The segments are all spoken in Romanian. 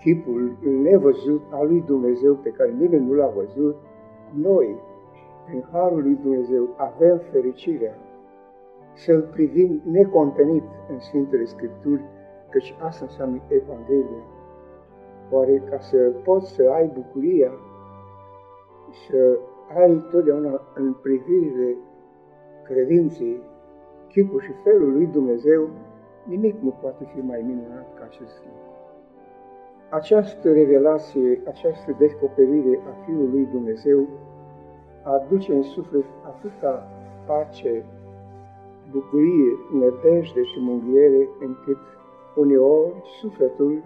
chipul nevăzut al lui Dumnezeu pe care nimeni nu l-a văzut, noi, prin Harul lui Dumnezeu, avem fericirea să-L privim necontenit în Sfintele Scripturi, căci asta înseamnă Evanghelia. Oare ca să poți să ai bucuria, să ai totdeauna în privire credinței, chipul și felul lui Dumnezeu, nimic nu poate fi mai minunat ca acest lucru. Această revelație, această descoperire a Fiului lui Dumnezeu aduce în suflet atâta pace, bucurie, nădejde și mânghiere, încât uneori sufletul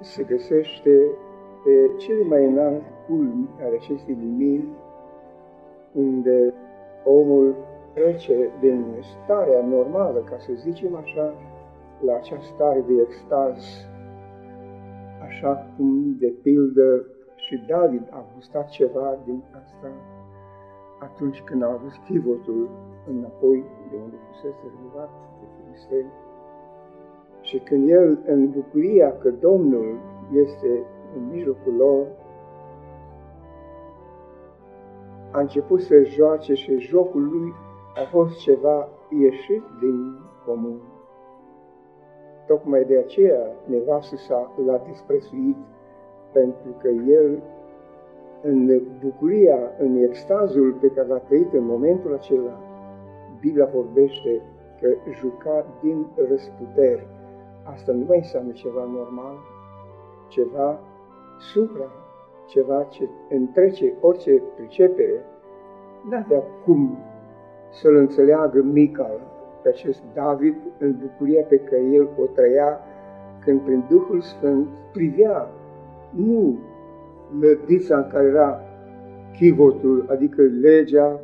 se găsește pe cele mai înalt culmi ale acestei lumini, unde omul trece din starea normală, ca să zicem așa, la această stare de extaz, așa cum, de pildă, și David a gustat ceva din asta atunci când a adus chivotul înapoi de unde fusese renovat de filisteni. Și când el, în bucuria că Domnul este în mijlocul lor, a început să joace și jocul lui a fost ceva ieșit din comun. Tocmai de aceea nevastă sa l-a disprețuit, pentru că el, în bucuria, în extazul pe care l-a trăit în momentul acela, Biblia vorbește că juca din răsputeri. Asta nu mai înseamnă ceva normal, ceva supra, ceva ce întrece orice pricepere. N-avea cum să-l înțeleagă Mical, pe acest David, în bucuria pe care el o trăia când prin Duhul Sfânt privea nu lădița în care era chivotul, adică legea,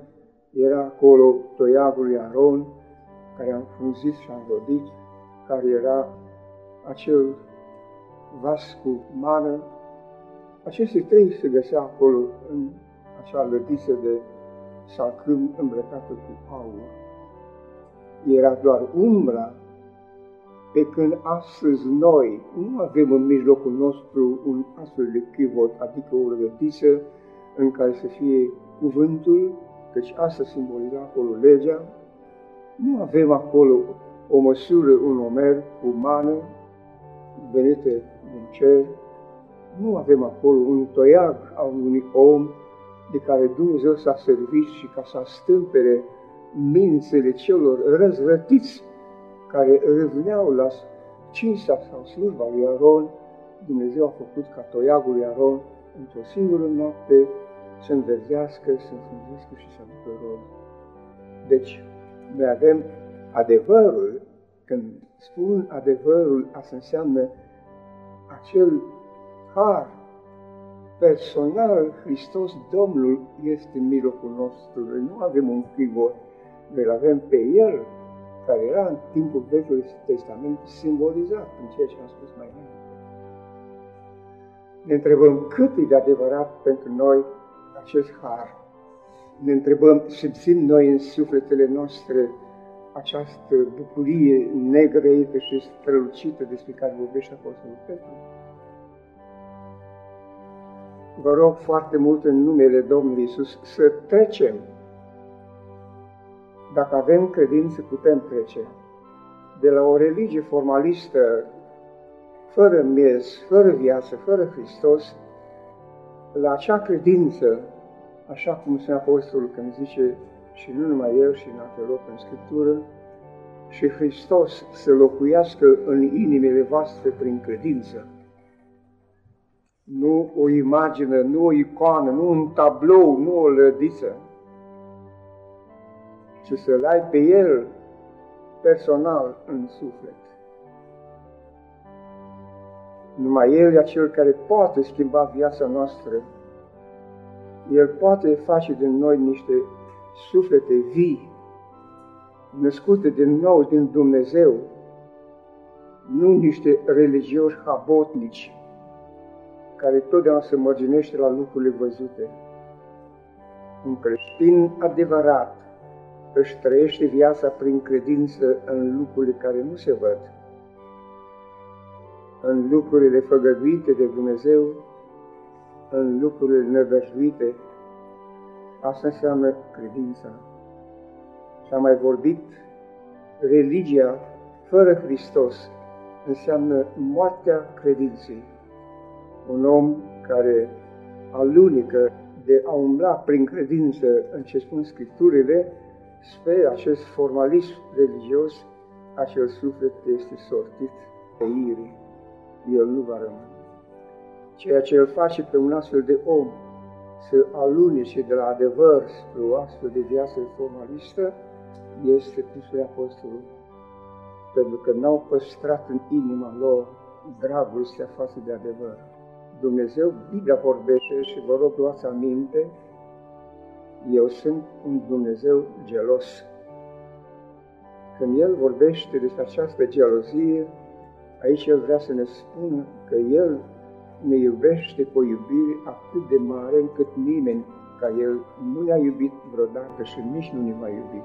era acolo toiagul lui Aron, care a înfrunzit și a înrodit, care era acel vas cu mană. Aceste trei se găsea acolo în acea lădiță de salcâm îmbrăcată cu aur. Era doar umbra, pe când astăzi noi nu avem în mijlocul nostru un astfel de chivot, adică o rădătiță în care să fie cuvântul, căci asta simboliza acolo legea, nu avem acolo o măsură, un omer cu mană venită din cer, nu avem acolo un toiag al unui om de care Dumnezeu s-a servit și ca să stâmpere mințele celor răzvrătiți care râvneau la cinsta sau slujba lui Aron, Dumnezeu a făcut ca toiagul lui Aron într-o singură noapte să înverzească, să înfrunzească și să aducă rod. Deci, noi avem adevărul, când spun adevărul, asta înseamnă acel har personal, Hristos Domnul este în mijlocul nostru. Noi nu avem un pivot, noi îl avem pe El, care era în timpul Vechiului Testament simbolizat în ceea ce am spus mai înainte. Ne întrebăm cât e de adevărat pentru noi acest har. Ne întrebăm, simțim noi în sufletele noastre această bucurie negrăită și strălucită despre care vorbește Apostolul Petru? Vă rog foarte mult în numele Domnului Isus să trecem. Dacă avem credință, putem trece de la o religie formalistă, fără miez, fără viață, fără Hristos, la acea credință, așa cum se Apostolul când zice, și nu numai el, și în alte loc în Scriptură, și Hristos să locuiască în inimile voastre prin credință. Nu o imagine, nu o icoană, nu un tablou, nu o lădiță, ci să-L ai pe El personal în suflet. Numai El e acel care poate schimba viața noastră. El poate face din noi niște suflete vii, născute din nou din Dumnezeu, nu niște religioși habotnici care totdeauna se mărginește la lucrurile văzute. Un creștin adevărat își trăiește viața prin credință în lucrurile care nu se văd. în lucrurile făgăduite de Dumnezeu, în lucrurile nevăjduite, asta înseamnă credința. Și am mai vorbit, religia fără Hristos înseamnă moartea credinței. Un om care alunecă de a umbla prin credință în ce spun Scripturile, spre acest formalism religios, acel suflet este sortit pe irii. El nu va rămâne. Ceea ce îl face pe un astfel de om să alunece de la adevăr spre o astfel de viață formalistă, este, Sfântul Apostolul, pentru că n-au păstrat în inima lor dragostea față de adevăr. Dumnezeu, Biblia vorbește și vă rog luați aminte, eu sunt un Dumnezeu gelos. Când El vorbește despre această gelozie, aici El vrea să ne spună că El ne iubește cu o iubire atât de mare încât nimeni ca El nu ne-a iubit vreodată și nici nu ne va iubi.